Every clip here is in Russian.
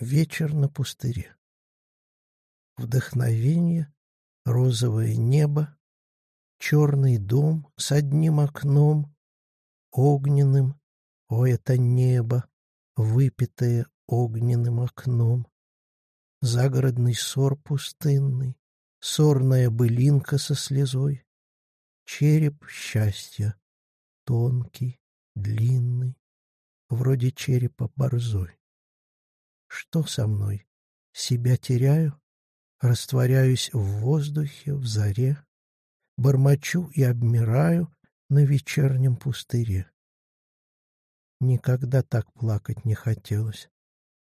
Вечер на пустыре. Вдохновение, розовое небо, черный дом с одним окном, огненным, о, это небо, выпитое огненным окном. Загородный сор пустынный, сорная былинка со слезой, череп счастья, тонкий, длинный, вроде черепа борзой. Что со мной? Себя теряю? Растворяюсь в воздухе, в заре, Бормочу и обмираю на вечернем пустыре. Никогда так плакать не хотелось.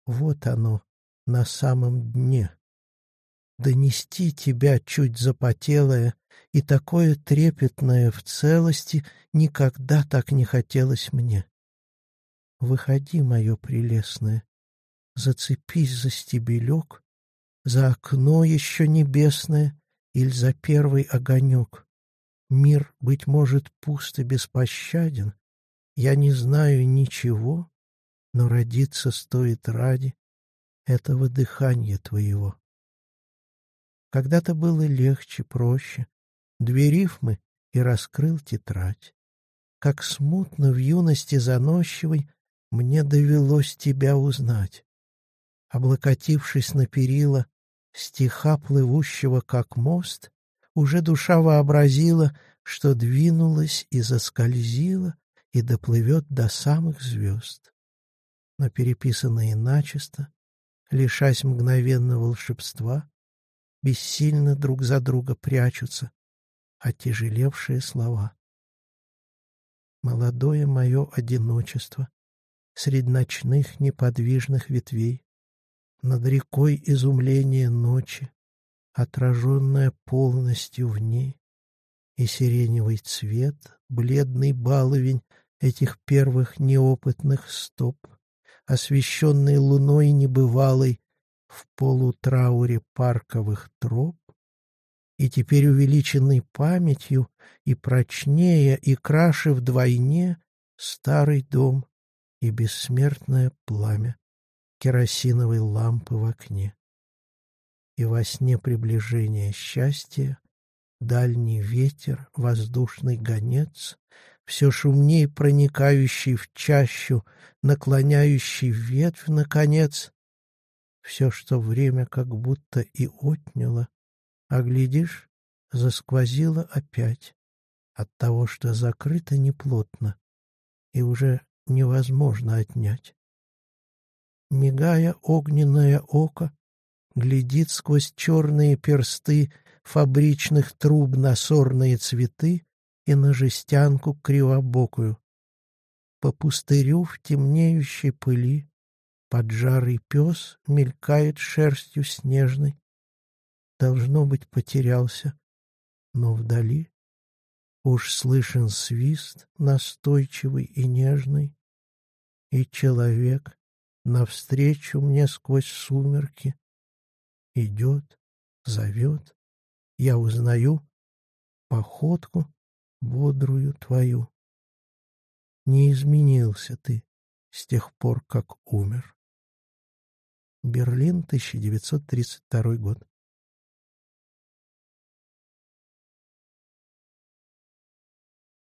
Вот оно, на самом дне. Донести тебя чуть запотелое и такое трепетное в целости никогда так не хотелось мне. Выходи, мое прелестное, зацепись за стебелек, за окно еще небесное или за первый огонек. Мир, быть может, пуст и беспощаден, я не знаю ничего, но родиться стоит ради этого дыхания твоего. Когда-то было легче, проще, две рифмы и раскрыл тетрадь. Как смутно в юности заносчивой мне довелось тебя узнать. Облокотившись на перила стиха, плывущего как мост, уже душа вообразила, что двинулась и заскользила и доплывет до самых звезд. Но переписанные начисто, лишась мгновенно волшебства, бессильно друг за друга прячутся отяжелевшие слова. Молодое мое одиночество среди ночных неподвижных ветвей, над рекой изумление ночи, отраженная полностью в ней, и сиреневый цвет, бледный баловень этих первых неопытных стоп, освещенный луной небывалой в полутрауре парковых троп, и теперь увеличенный памятью и прочнее, и краше вдвойне старый дом и бессмертное пламя керосиновой лампы в окне. И во сне приближения счастья дальний ветер, воздушный гонец, все шумней проникающий в чащу, наклоняющий ветвь, наконец, все, что время как будто и отняло, а, глядишь, засквозило опять от того, что закрыто неплотно и уже невозможно отнять. Мигая огненное око, глядит сквозь черные персты фабричных труб на сорные цветы и на жестянку кривобокую. По пустырю в темнеющей пыли поджарый пес мелькает шерстью снежной. Должно быть, потерялся, но вдали уж слышен свист настойчивый и нежный, и человек навстречу мне сквозь сумерки. Идет, зовет, я узнаю походку бодрую твою. Не изменился ты с тех пор, как умер. Берлин, 1932 год.